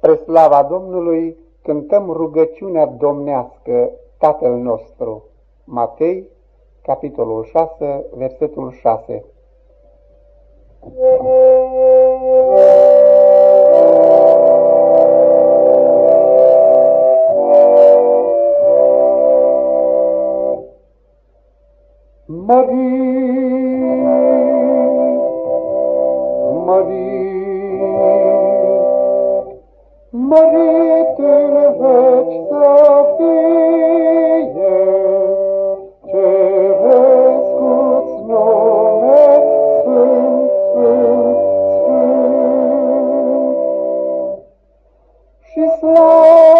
Spre slava Domnului cântăm rugăciunea domnească Tatăl nostru. Matei, capitolul 6, versetul 6. Marie, Marie, mărit în veci să fie, cerescuți nume sfânt, sfânt, sfânt. Și slavă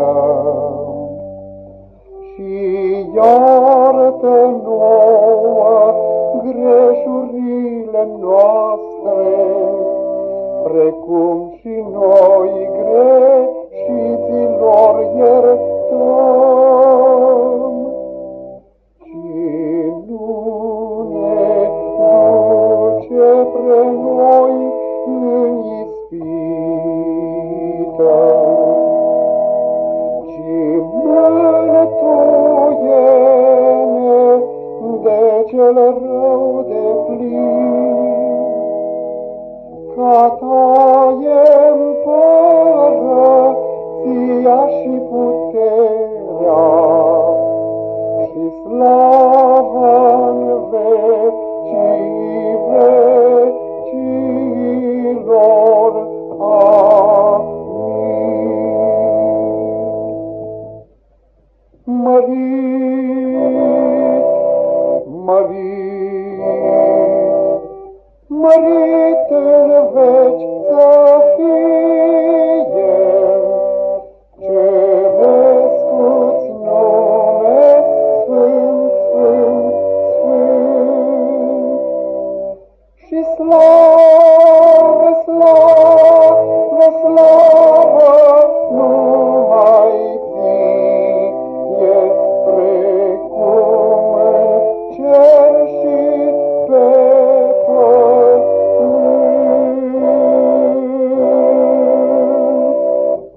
rugăm. Și iartă nouă greșurile noastre, Precum și noi greșiților ca ta e împărăția și puterea și slavă. Lord.